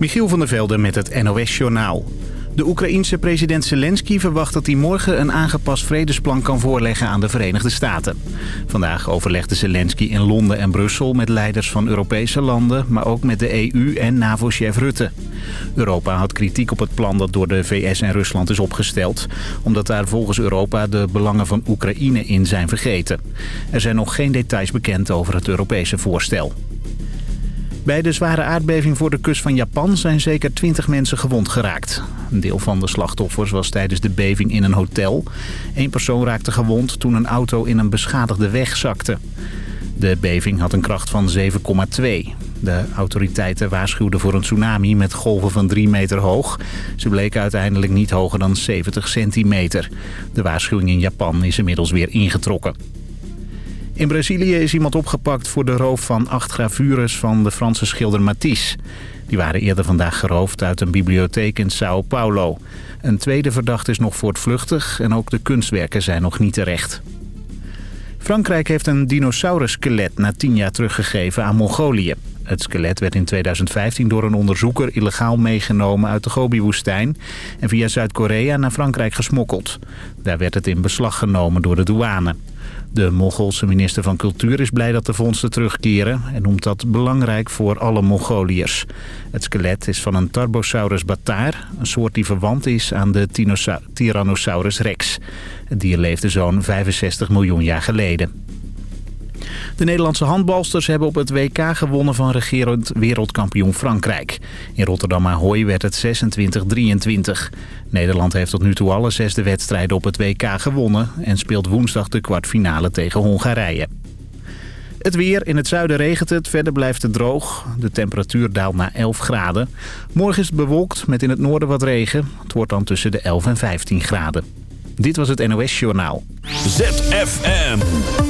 Michiel van der Velde met het NOS-journaal. De Oekraïense president Zelensky verwacht dat hij morgen een aangepast vredesplan kan voorleggen aan de Verenigde Staten. Vandaag overlegde Zelensky in Londen en Brussel met leiders van Europese landen, maar ook met de EU en NAVO-chef Rutte. Europa had kritiek op het plan dat door de VS en Rusland is opgesteld, omdat daar volgens Europa de belangen van Oekraïne in zijn vergeten. Er zijn nog geen details bekend over het Europese voorstel. Bij de zware aardbeving voor de kust van Japan zijn zeker 20 mensen gewond geraakt. Een deel van de slachtoffers was tijdens de beving in een hotel. Eén persoon raakte gewond toen een auto in een beschadigde weg zakte. De beving had een kracht van 7,2. De autoriteiten waarschuwden voor een tsunami met golven van 3 meter hoog. Ze bleken uiteindelijk niet hoger dan 70 centimeter. De waarschuwing in Japan is inmiddels weer ingetrokken. In Brazilië is iemand opgepakt voor de roof van acht gravures van de Franse schilder Matisse. Die waren eerder vandaag geroofd uit een bibliotheek in Sao Paulo. Een tweede verdachte is nog voortvluchtig en ook de kunstwerken zijn nog niet terecht. Frankrijk heeft een dinosaurus-skelet na tien jaar teruggegeven aan Mongolië. Het skelet werd in 2015 door een onderzoeker illegaal meegenomen uit de Gobi-woestijn... en via Zuid-Korea naar Frankrijk gesmokkeld. Daar werd het in beslag genomen door de douane. De Mongoolse minister van Cultuur is blij dat de vondsten terugkeren... en noemt dat belangrijk voor alle Mongoliërs. Het skelet is van een Tarbosaurus bataar... een soort die verwant is aan de Tyrannosaurus rex. Het dier leefde zo'n 65 miljoen jaar geleden. De Nederlandse handbalsters hebben op het WK gewonnen van regerend wereldkampioen Frankrijk. In Rotterdam Ahoy werd het 26-23. Nederland heeft tot nu toe alle zesde wedstrijden op het WK gewonnen... en speelt woensdag de kwartfinale tegen Hongarije. Het weer. In het zuiden regent het. Verder blijft het droog. De temperatuur daalt naar 11 graden. Morgen is het bewolkt met in het noorden wat regen. Het wordt dan tussen de 11 en 15 graden. Dit was het NOS Journaal. ZFM.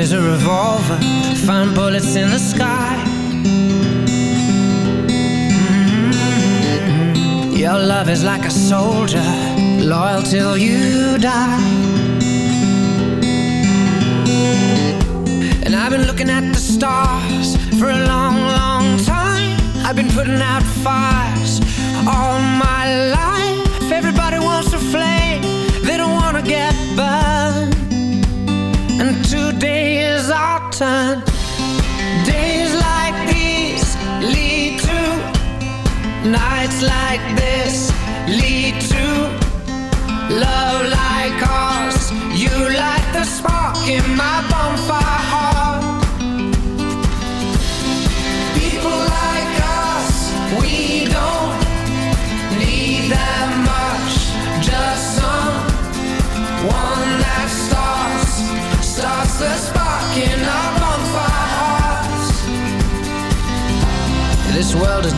is a revolver Find bullets in the sky. Mm-hmm. Your love is like a soldier Loyal till you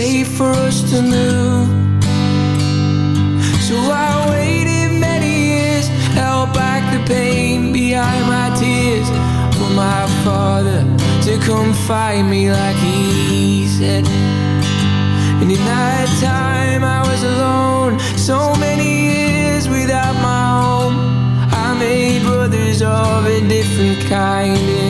safe for us to move. So I waited many years, held back the pain behind my tears for my father to come find me like he said. And in that time I was alone, so many years without my home. I made brothers of a different kind.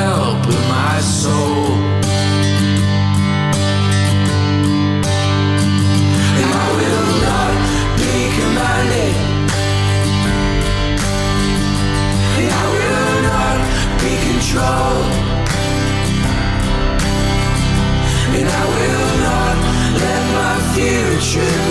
control. And I will not let my future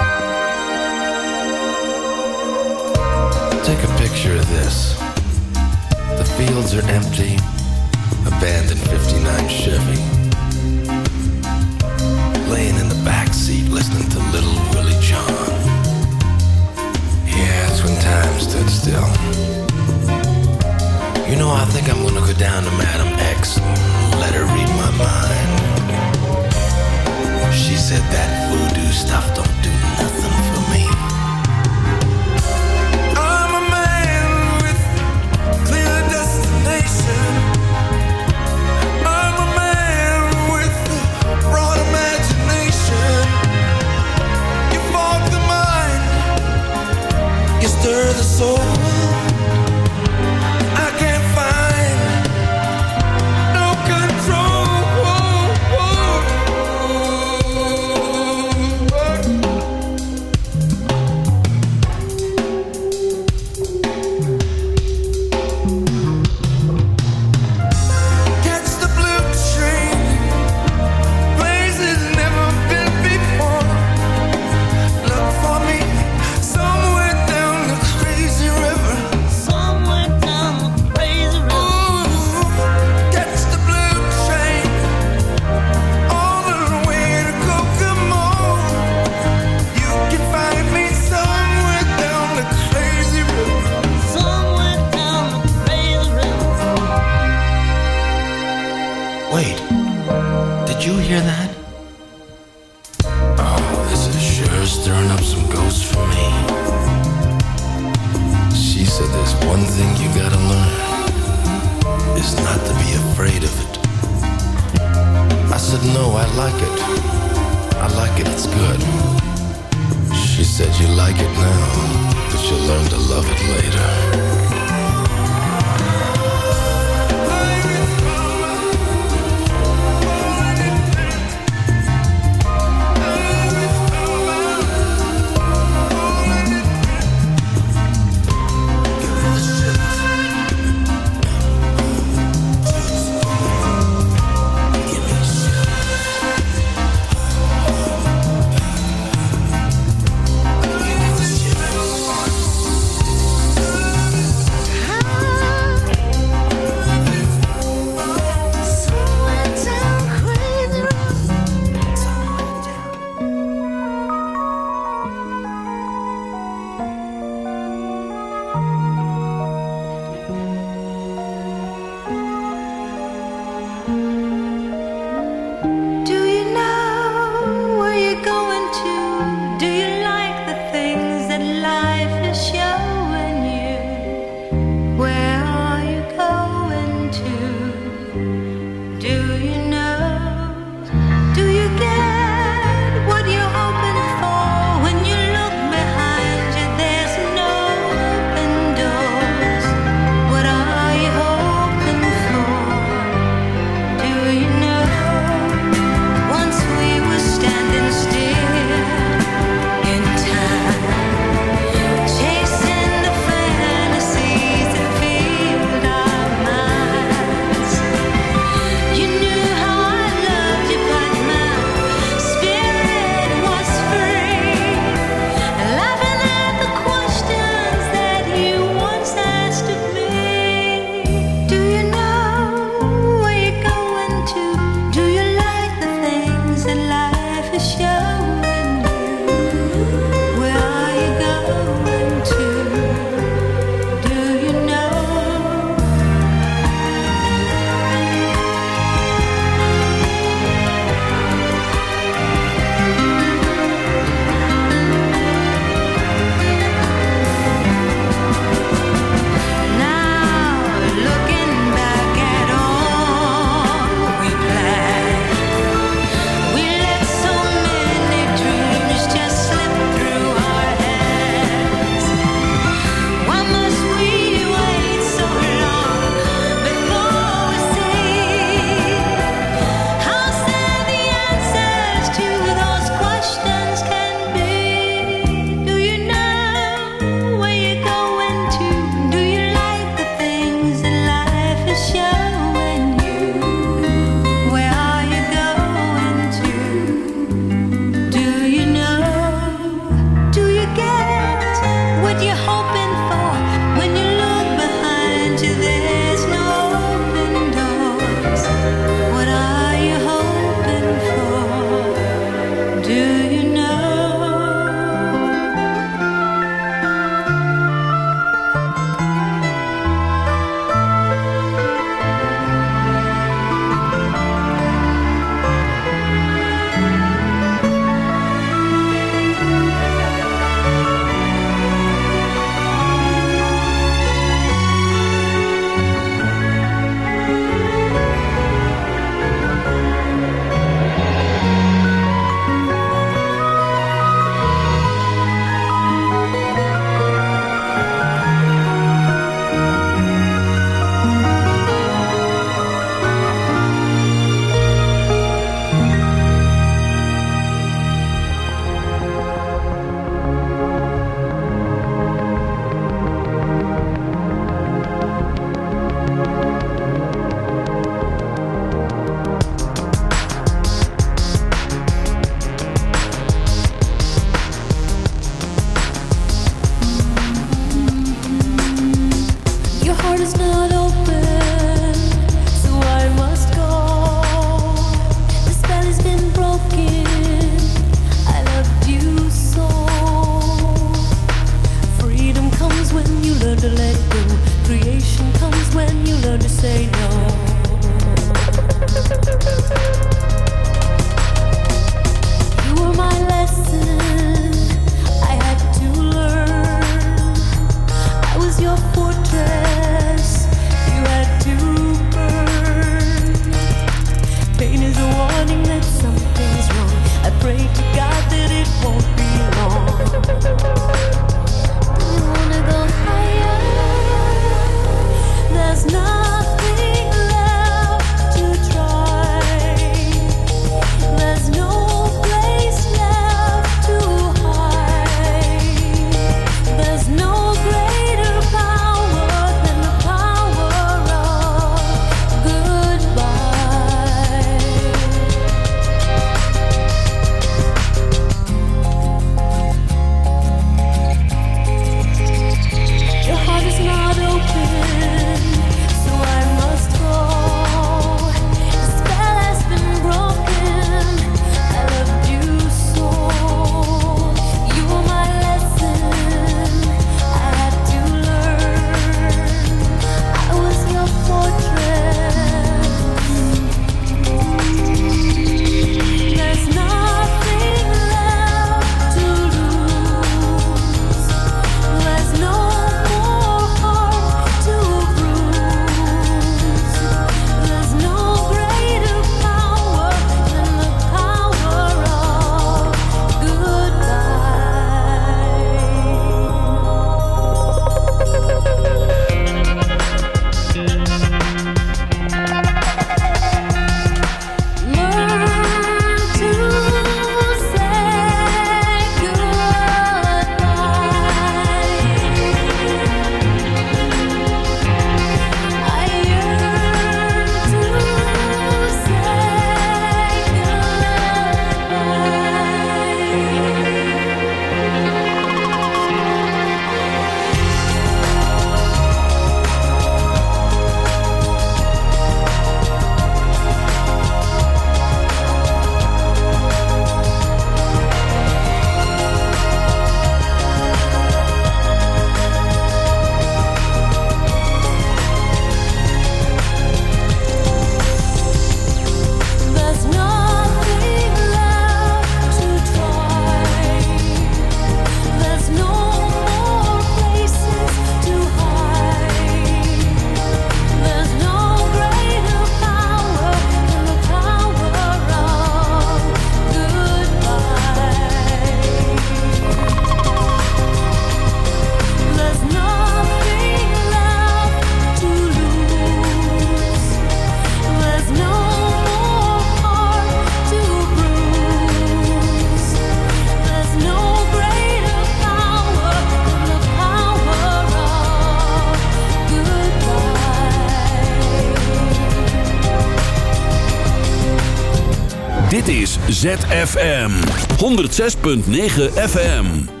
ZFM 106.9 FM.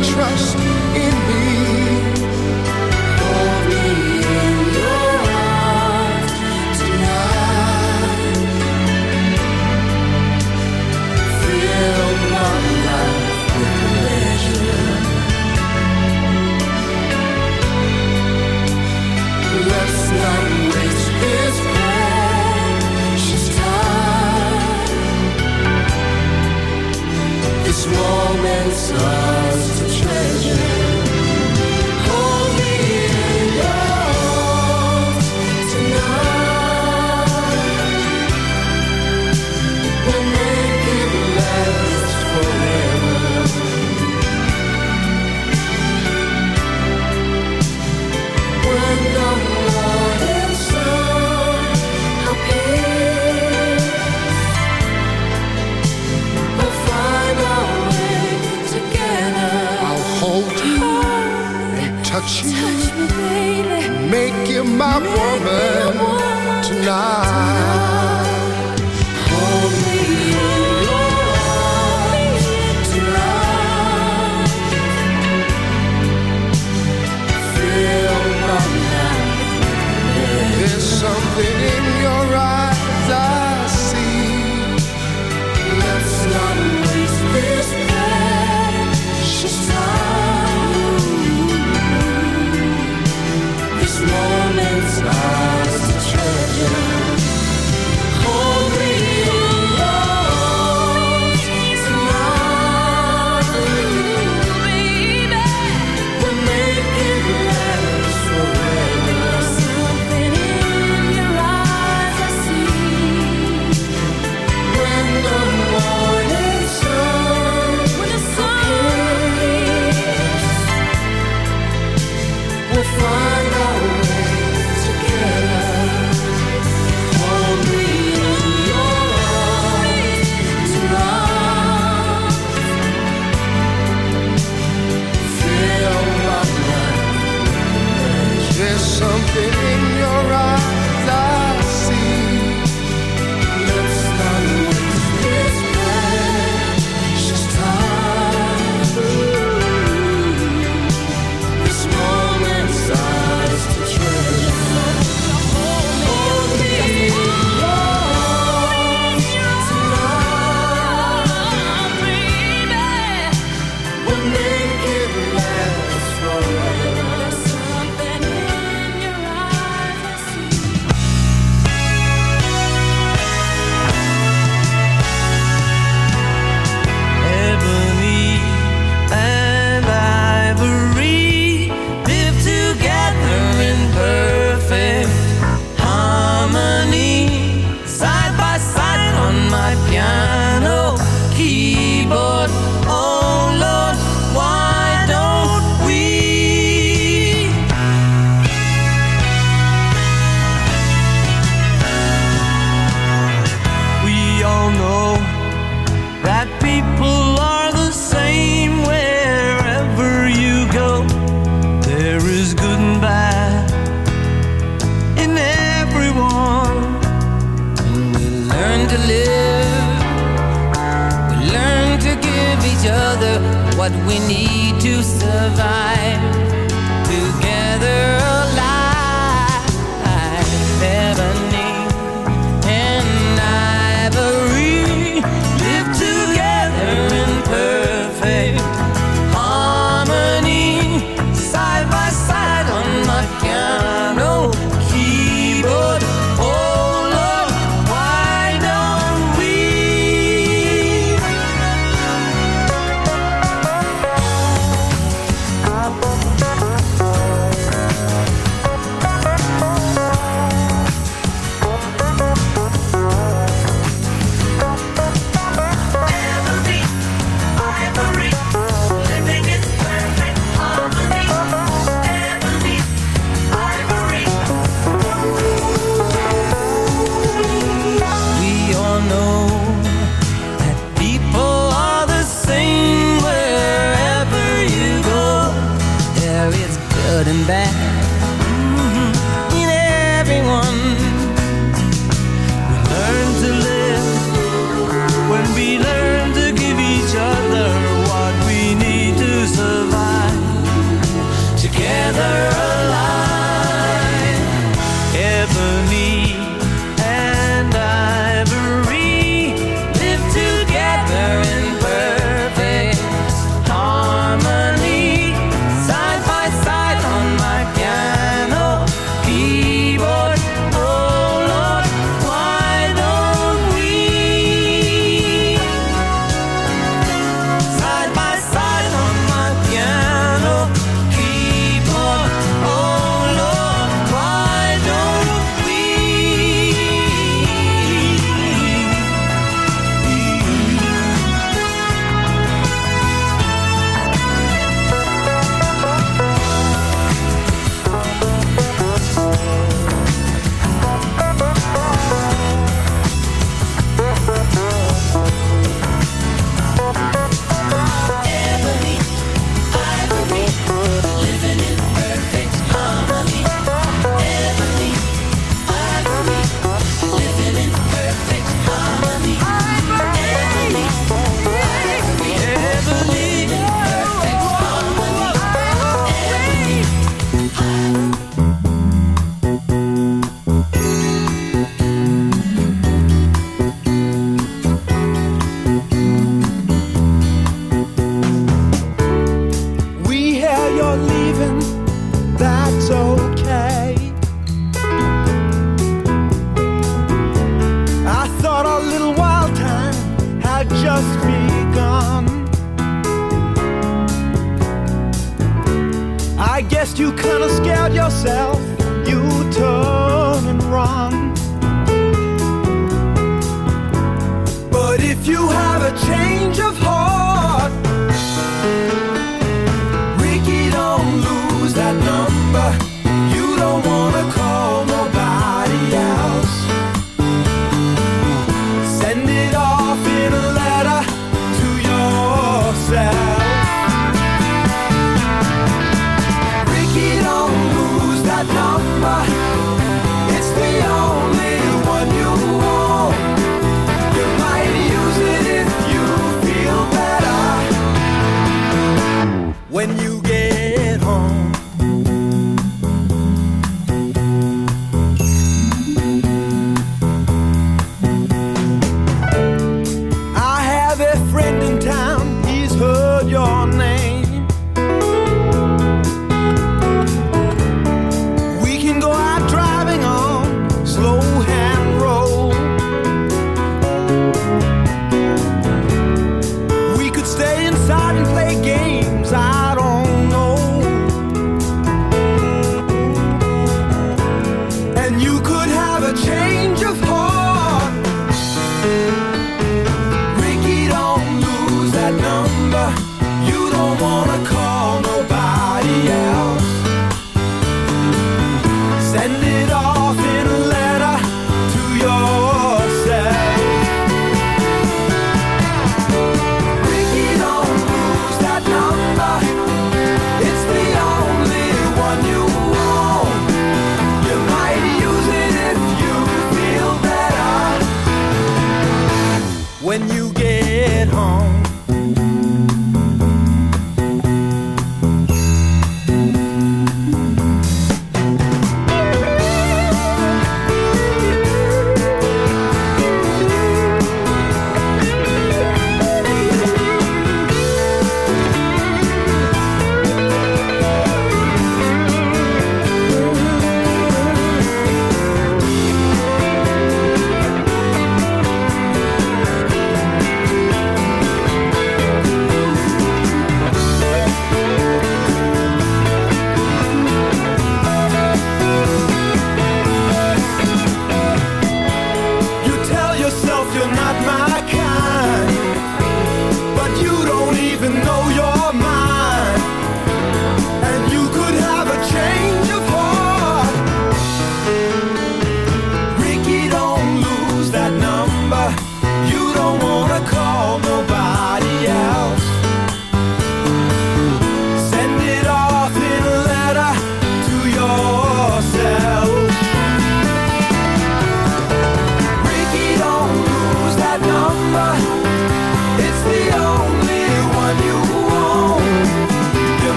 Trust each other what we need to survive. Together